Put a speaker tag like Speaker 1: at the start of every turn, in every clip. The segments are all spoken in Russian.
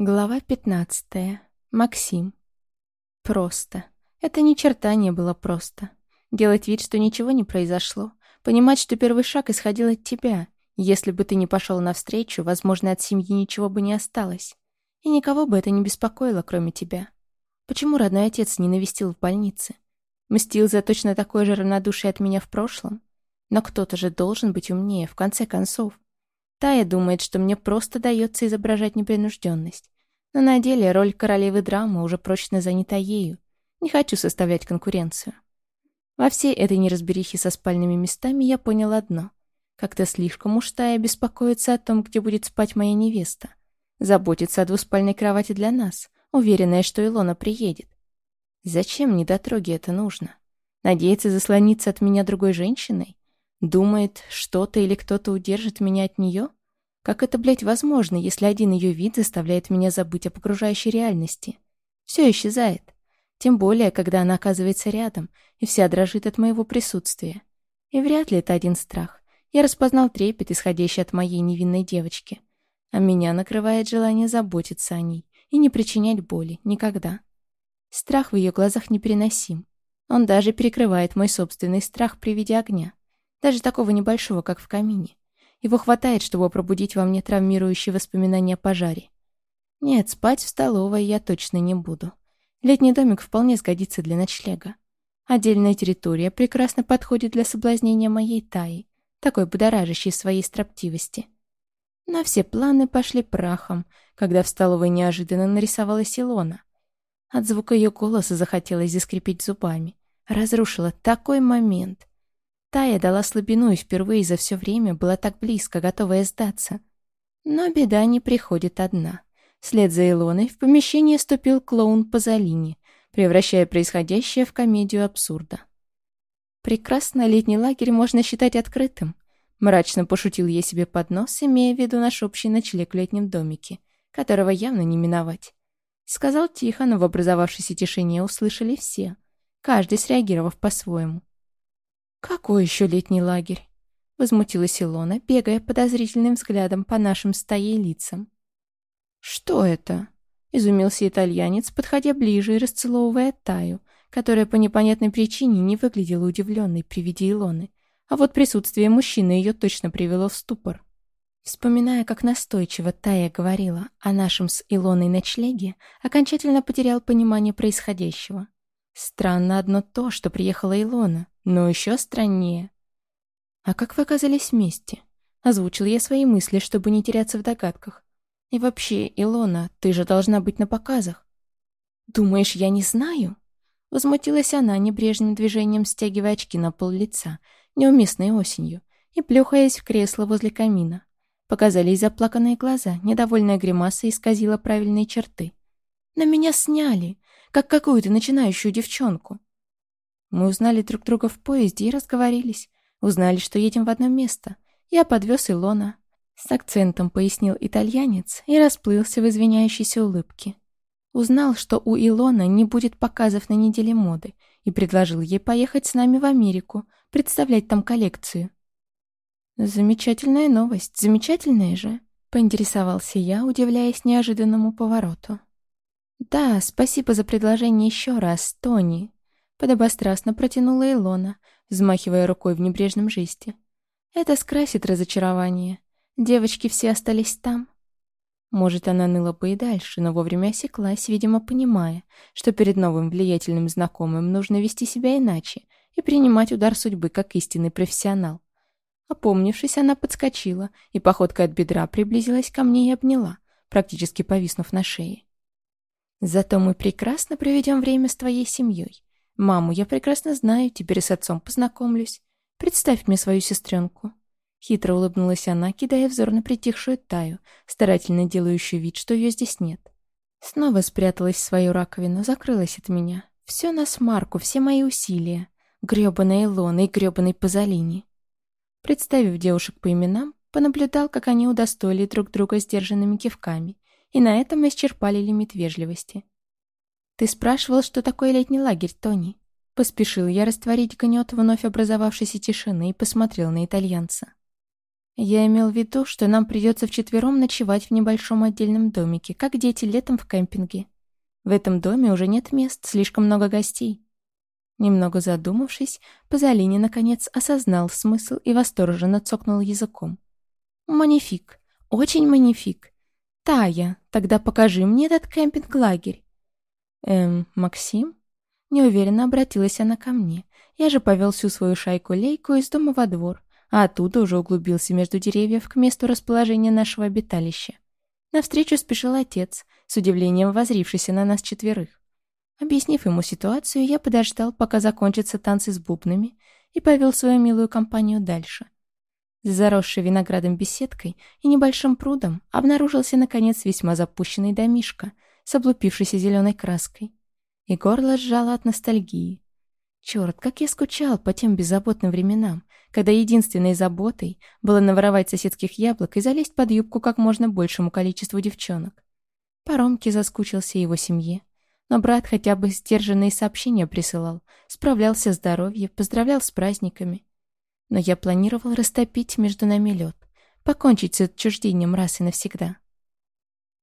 Speaker 1: Глава 15. Максим. Просто. Это ни черта не было просто. Делать вид, что ничего не произошло. Понимать, что первый шаг исходил от тебя. Если бы ты не пошел навстречу, возможно, от семьи ничего бы не осталось. И никого бы это не беспокоило, кроме тебя. Почему родной отец не навестил в больнице? Мстил за точно такое же равнодушие от меня в прошлом? Но кто-то же должен быть умнее, в конце концов. Тая думает, что мне просто дается изображать непринужденность. Но на деле роль королевы драмы уже прочно занята ею. Не хочу составлять конкуренцию. Во всей этой неразберихе со спальными местами я понял одно. Как-то слишком уж Тая беспокоится о том, где будет спать моя невеста. Заботится о двуспальной кровати для нас, уверенная, что Илона приедет. Зачем недотроги это нужно? Надеется заслониться от меня другой женщиной? Думает, что-то или кто-то удержит меня от нее? Как это, блядь, возможно, если один ее вид заставляет меня забыть о окружающей реальности? Все исчезает. Тем более, когда она оказывается рядом, и вся дрожит от моего присутствия. И вряд ли это один страх. Я распознал трепет, исходящий от моей невинной девочки. А меня накрывает желание заботиться о ней и не причинять боли никогда. Страх в ее глазах непереносим. Он даже перекрывает мой собственный страх при виде огня. Даже такого небольшого, как в камине. Его хватает, чтобы пробудить во мне травмирующие воспоминания о пожаре. Нет, спать в столовой я точно не буду. Летний домик вполне сгодится для ночлега. Отдельная территория прекрасно подходит для соблазнения моей Таи, такой будоражащей своей строптивости. Но все планы пошли прахом, когда в столовой неожиданно нарисовалась Илона. От звука ее голоса захотелось заскрипеть зубами. Разрушила такой момент. Тая дала слабину и впервые за все время была так близко, готовая сдаться. Но беда не приходит одна. Вслед за Илоной в помещение ступил клоун Пазолини, превращая происходящее в комедию абсурда. «Прекрасно летний лагерь можно считать открытым», мрачно пошутил я себе под нос, имея в виду наш общий ночлег в летнем домике, которого явно не миновать. Сказал тихо, но в образовавшейся тишине услышали все, каждый среагировав по-своему. «Какой еще летний лагерь?» — возмутилась Илона, бегая подозрительным взглядом по нашим стае лицам. «Что это?» — изумился итальянец, подходя ближе и расцеловывая Таю, которая по непонятной причине не выглядела удивленной при виде Илоны, а вот присутствие мужчины ее точно привело в ступор. Вспоминая, как настойчиво Тая говорила о нашем с Илоной ночлеге, окончательно потерял понимание происходящего. Странно одно то, что приехала Илона, но еще страннее. «А как вы оказались вместе?» Озвучил я свои мысли, чтобы не теряться в догадках. «И вообще, Илона, ты же должна быть на показах». «Думаешь, я не знаю?» Возмутилась она небрежным движением, стягивая очки на пол лица, неуместной осенью, и плюхаясь в кресло возле камина. Показались заплаканные глаза, недовольная гримаса исказила правильные черты. «На меня сняли! Как какую-то начинающую девчонку. Мы узнали друг друга в поезде и разговорились. Узнали, что едем в одно место. Я подвез Илона. С акцентом пояснил итальянец и расплылся в извиняющейся улыбке. Узнал, что у Илона не будет показов на неделе моды и предложил ей поехать с нами в Америку, представлять там коллекцию. «Замечательная новость, замечательная же», — поинтересовался я, удивляясь неожиданному повороту. «Да, спасибо за предложение еще раз, Тони», — подобострастно протянула Илона, взмахивая рукой в небрежном жесте. «Это скрасит разочарование. Девочки все остались там». Может, она ныла бы и дальше, но вовремя осеклась, видимо, понимая, что перед новым влиятельным знакомым нужно вести себя иначе и принимать удар судьбы как истинный профессионал. Опомнившись, она подскочила и походкой от бедра приблизилась ко мне и обняла, практически повиснув на шее. Зато мы прекрасно проведем время с твоей семьей. Маму я прекрасно знаю, теперь с отцом познакомлюсь. Представь мне свою сестренку». Хитро улыбнулась она, кидая взор на притихшую Таю, старательно делающую вид, что ее здесь нет. Снова спряталась в свою раковину, закрылась от меня. Все на смарку, все мои усилия. Грёбаная Илона и грёбаный Пазолини. Представив девушек по именам, понаблюдал, как они удостоили друг друга сдержанными кивками и на этом исчерпали лимит вежливости. «Ты спрашивал, что такое летний лагерь, Тони?» Поспешил я растворить гнет вновь образовавшейся тишины и посмотрел на итальянца. Я имел в виду, что нам придется вчетвером ночевать в небольшом отдельном домике, как дети летом в кемпинге. В этом доме уже нет мест, слишком много гостей. Немного задумавшись, Пазолини наконец осознал смысл и восторженно цокнул языком. «Манифик! Очень манифик! Тая, тогда покажи мне этот кемпинг-лагерь!» «Эм, Максим?» Неуверенно обратилась она ко мне. Я же повел всю свою шайку-лейку из дома во двор, а оттуда уже углубился между деревьев к месту расположения нашего обиталища. Навстречу спешил отец, с удивлением возрившийся на нас четверых. Объяснив ему ситуацию, я подождал, пока закончатся танцы с бубнами, и повел свою милую компанию дальше. За заросшей виноградом беседкой и небольшим прудом обнаружился, наконец, весьма запущенный домишка с облупившейся зеленой краской. И горло сжало от ностальгии. Черт, как я скучал по тем беззаботным временам, когда единственной заботой было наворовать соседских яблок и залезть под юбку как можно большему количеству девчонок. По Ромке заскучился его семье, но брат хотя бы сдержанные сообщения присылал, справлялся с здоровьем, поздравлял с праздниками. Но я планировал растопить между нами лед, покончить с отчуждением раз и навсегда.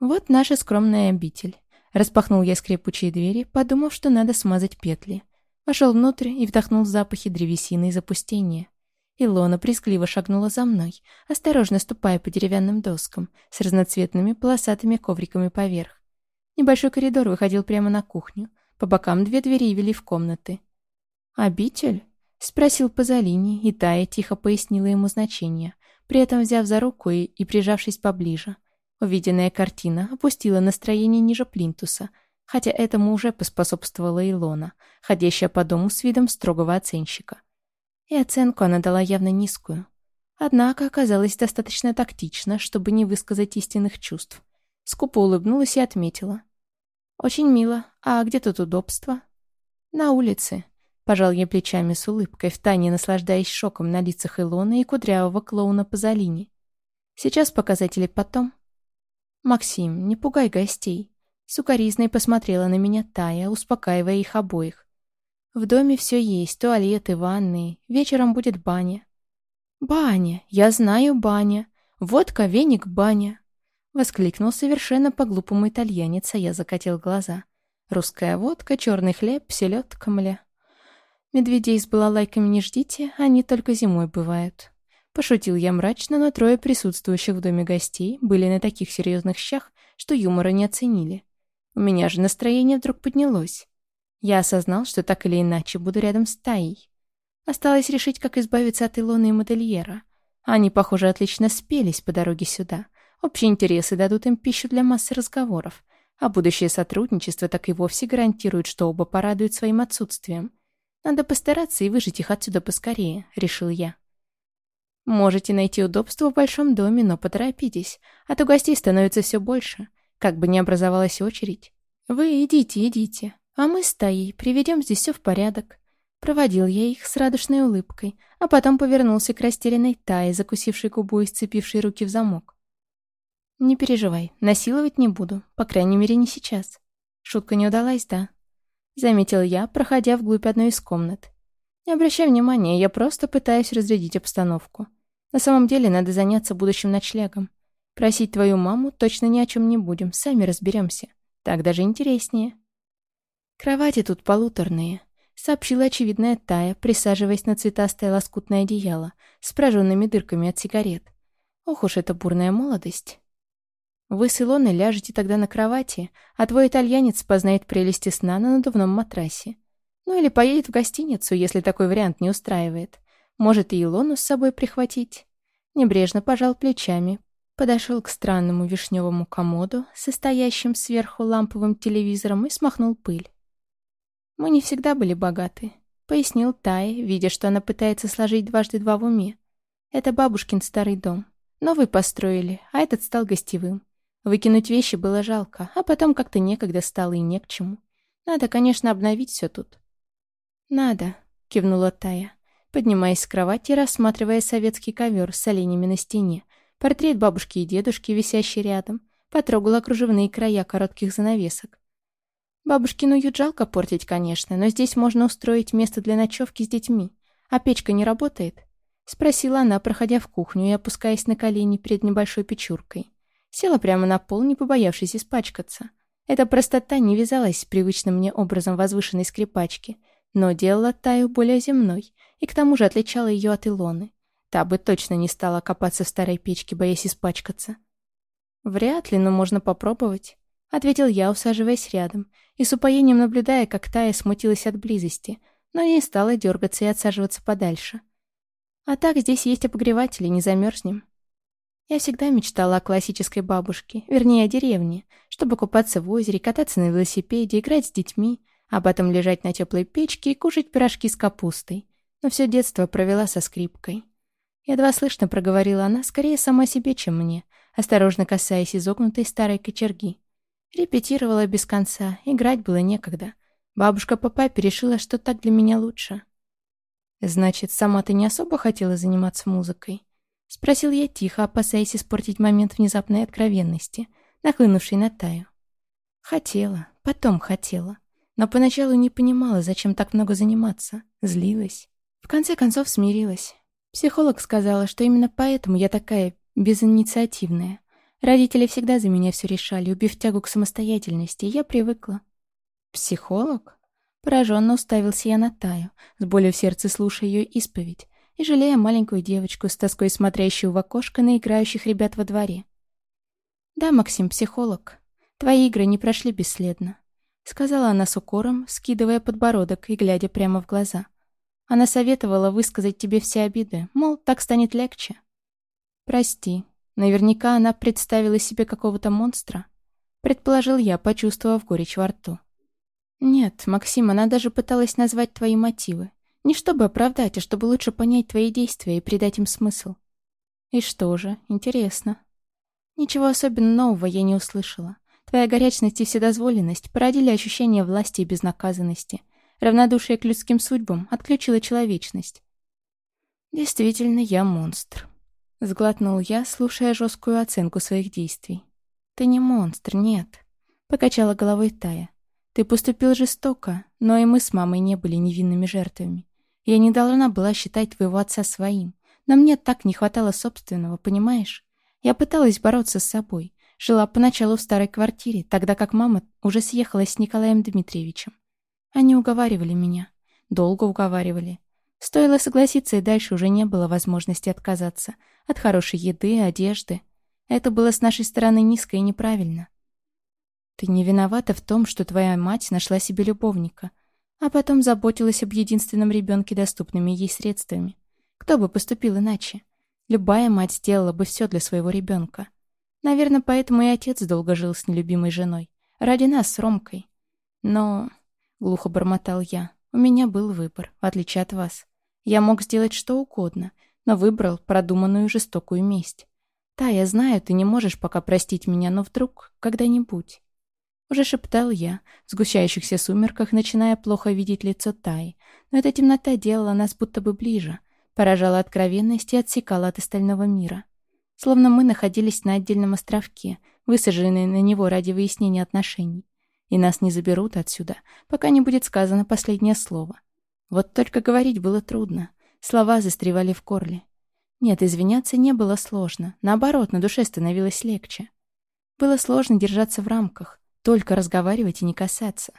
Speaker 1: Вот наша скромная обитель. Распахнул я скрипучие двери, подумав, что надо смазать петли. Вошел внутрь и вдохнул запахи древесины и запустения. Илона прискливо шагнула за мной, осторожно ступая по деревянным доскам с разноцветными полосатыми ковриками поверх. Небольшой коридор выходил прямо на кухню. По бокам две двери вели в комнаты. «Обитель?» — спросил Пазолини, и Тая тихо пояснила ему значение, при этом взяв за руку и, и прижавшись поближе. Увиденная картина опустила настроение ниже плинтуса, хотя этому уже поспособствовала Илона, ходящая по дому с видом строгого оценщика. И оценку она дала явно низкую. Однако оказалась достаточно тактична, чтобы не высказать истинных чувств. Скупо улыбнулась и отметила. «Очень мило. А где тут удобство?» «На улице», — пожал я плечами с улыбкой, втайне наслаждаясь шоком на лицах Илоны и кудрявого клоуна Пазолини. «Сейчас показатели потом». «Максим, не пугай гостей». Сукаризной посмотрела на меня Тая, успокаивая их обоих. «В доме все есть, туалеты, ванны. Вечером будет баня». «Баня! Я знаю баня! Водка, веник, баня!» Воскликнул совершенно по-глупому итальянец, а я закатил глаза. Русская водка, черный хлеб, селедка, мля. Медведей с балалайками не ждите, они только зимой бывают. Пошутил я мрачно, но трое присутствующих в доме гостей были на таких серьезных щах, что юмора не оценили. У меня же настроение вдруг поднялось. Я осознал, что так или иначе буду рядом с Таей. Осталось решить, как избавиться от Илоны и модельера. Они, похоже, отлично спелись по дороге сюда. Общие интересы дадут им пищу для массы разговоров, а будущее сотрудничество так и вовсе гарантирует, что оба порадуют своим отсутствием. Надо постараться и выжить их отсюда поскорее, решил я. Можете найти удобство в большом доме, но поторопитесь, а то гостей становится все больше, как бы ни образовалась очередь. Вы идите, идите, а мы с Таей приведем здесь все в порядок. Проводил я их с радушной улыбкой, а потом повернулся к растерянной Тае, закусившей губу и сцепившей руки в замок. «Не переживай, насиловать не буду, по крайней мере, не сейчас. Шутка не удалась, да?» Заметил я, проходя вглубь одной из комнат. «Не обращай внимания, я просто пытаюсь разрядить обстановку. На самом деле надо заняться будущим ночлегом. Просить твою маму точно ни о чем не будем, сами разберемся. Так даже интереснее». «Кровати тут полуторные», — сообщила очевидная Тая, присаживаясь на цветастое лоскутное одеяло с прожженными дырками от сигарет. «Ох уж эта бурная молодость!» Вы с Илоной ляжете тогда на кровати, а твой итальянец познает прелести сна на надувном матрасе. Ну или поедет в гостиницу, если такой вариант не устраивает. Может, и Илону с собой прихватить. Небрежно пожал плечами, подошел к странному вишневому комоду, состоящим сверху ламповым телевизором, и смахнул пыль. Мы не всегда были богаты, пояснил Тай, видя, что она пытается сложить дважды два в уме. Это бабушкин старый дом. Новый построили, а этот стал гостевым. Выкинуть вещи было жалко, а потом как-то некогда стало и не к чему. Надо, конечно, обновить все тут. «Надо», — кивнула Тая, поднимаясь с кровати и рассматривая советский ковер с оленями на стене, портрет бабушки и дедушки, висящий рядом, потрогала кружевные края коротких занавесок. Бабушкину уют жалко портить, конечно, но здесь можно устроить место для ночевки с детьми. А печка не работает? Спросила она, проходя в кухню и опускаясь на колени перед небольшой печуркой. Села прямо на пол, не побоявшись испачкаться. Эта простота не вязалась с привычным мне образом возвышенной скрипачки, но делала Таю более земной и к тому же отличала ее от Илоны. Та бы точно не стала копаться в старой печке, боясь испачкаться. «Вряд ли, но можно попробовать», — ответил я, усаживаясь рядом, и с упоением наблюдая, как Тая смутилась от близости, но не стала дергаться и отсаживаться подальше. «А так здесь есть обогреватели, не замерзнем». Я всегда мечтала о классической бабушке, вернее, о деревне, чтобы купаться в озере, кататься на велосипеде, играть с детьми, а потом лежать на теплой печке и кушать пирожки с капустой. Но все детство провела со скрипкой. Едва слышно проговорила она, скорее сама себе, чем мне, осторожно касаясь изогнутой старой кочерги. Репетировала без конца, играть было некогда. Бабушка по папе решила, что так для меня лучше. «Значит, сама ты не особо хотела заниматься музыкой?» Спросил я тихо, опасаясь испортить момент внезапной откровенности, нахлынувшей на Таю. Хотела, потом хотела. Но поначалу не понимала, зачем так много заниматься. Злилась. В конце концов смирилась. Психолог сказала, что именно поэтому я такая безинициативная. Родители всегда за меня все решали, убив тягу к самостоятельности, и я привыкла. «Психолог?» Пораженно уставился я на Таю, с болью в сердце слушая ее исповедь и жалея маленькую девочку, с тоской смотрящую в окошко на играющих ребят во дворе. «Да, Максим, психолог. Твои игры не прошли бесследно», — сказала она с укором, скидывая подбородок и глядя прямо в глаза. Она советовала высказать тебе все обиды, мол, так станет легче. «Прости. Наверняка она представила себе какого-то монстра», — предположил я, почувствовав горечь во рту. «Нет, Максим, она даже пыталась назвать твои мотивы. Не чтобы оправдать, а чтобы лучше понять твои действия и придать им смысл. И что же, интересно. Ничего особенно нового я не услышала. Твоя горячность и вседозволенность породили ощущение власти и безнаказанности. Равнодушие к людским судьбам отключило человечность. Действительно, я монстр. Сглотнул я, слушая жесткую оценку своих действий. Ты не монстр, нет. Покачала головой Тая. Ты поступил жестоко, но и мы с мамой не были невинными жертвами. Я не должна была считать твоего отца своим, но мне так не хватало собственного, понимаешь? Я пыталась бороться с собой. Жила поначалу в старой квартире, тогда как мама уже съехалась с Николаем Дмитриевичем. Они уговаривали меня. Долго уговаривали. Стоило согласиться, и дальше уже не было возможности отказаться. От хорошей еды, одежды. Это было с нашей стороны низко и неправильно. Ты не виновата в том, что твоя мать нашла себе любовника — а потом заботилась об единственном ребенке доступными ей средствами. Кто бы поступил иначе? Любая мать сделала бы все для своего ребенка. Наверное, поэтому и отец долго жил с нелюбимой женой. Ради нас с Ромкой. Но, глухо бормотал я, у меня был выбор, в отличие от вас. Я мог сделать что угодно, но выбрал продуманную жестокую месть. Да, я знаю, ты не можешь пока простить меня, но вдруг, когда-нибудь. Уже шептал я, в сгущающихся сумерках, начиная плохо видеть лицо Таи. Но эта темнота делала нас будто бы ближе, поражала откровенность и отсекала от остального мира. Словно мы находились на отдельном островке, высаженные на него ради выяснения отношений. И нас не заберут отсюда, пока не будет сказано последнее слово. Вот только говорить было трудно. Слова застревали в горле. Нет, извиняться не было сложно. Наоборот, на душе становилось легче. Было сложно держаться в рамках, только разговаривать и не касаться.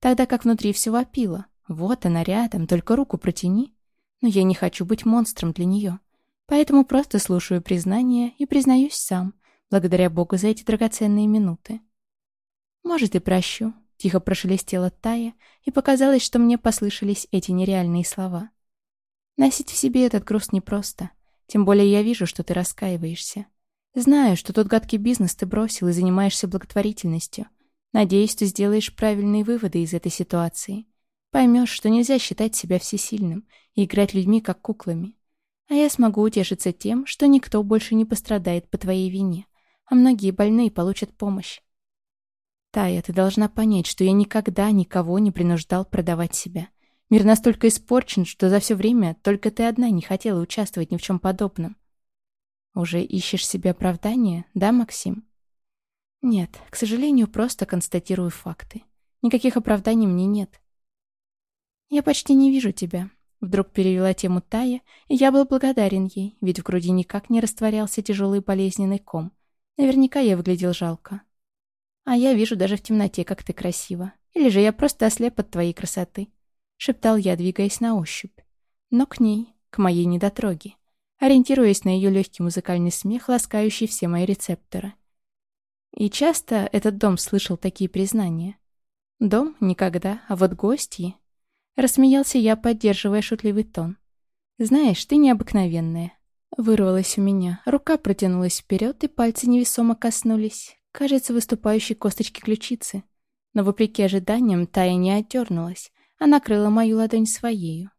Speaker 1: Тогда как внутри все вопило. Вот она рядом, только руку протяни. Но я не хочу быть монстром для нее. Поэтому просто слушаю признание и признаюсь сам, благодаря Богу за эти драгоценные минуты. «Может, и прощу», — тихо прошелестела Тая, и показалось, что мне послышались эти нереальные слова. «Носить в себе этот груз непросто, тем более я вижу, что ты раскаиваешься. Знаю, что тот гадкий бизнес ты бросил и занимаешься благотворительностью, Надеюсь, ты сделаешь правильные выводы из этой ситуации. Поймешь, что нельзя считать себя всесильным и играть людьми как куклами. А я смогу утешиться тем, что никто больше не пострадает по твоей вине, а многие больные получат помощь. Тая, ты должна понять, что я никогда никого не принуждал продавать себя. Мир настолько испорчен, что за все время только ты одна не хотела участвовать ни в чем подобном. Уже ищешь себе оправдание, да, Максим? Нет, к сожалению, просто констатирую факты. Никаких оправданий мне нет. Я почти не вижу тебя. Вдруг перевела тему Тая, и я был благодарен ей, ведь в груди никак не растворялся тяжелый болезненный ком. Наверняка я выглядел жалко. А я вижу даже в темноте, как ты красива. Или же я просто ослеп от твоей красоты. Шептал я, двигаясь на ощупь. Но к ней, к моей недотроге. Ориентируясь на ее легкий музыкальный смех, ласкающий все мои рецепторы. И часто этот дом слышал такие признания. Дом — никогда, а вот гости... Рассмеялся я, поддерживая шутливый тон. «Знаешь, ты необыкновенная». Вырвалась у меня, рука протянулась вперед, и пальцы невесомо коснулись, кажется, выступающей косточки ключицы. Но вопреки ожиданиям Тая не отдернулась, а накрыла мою ладонь своею.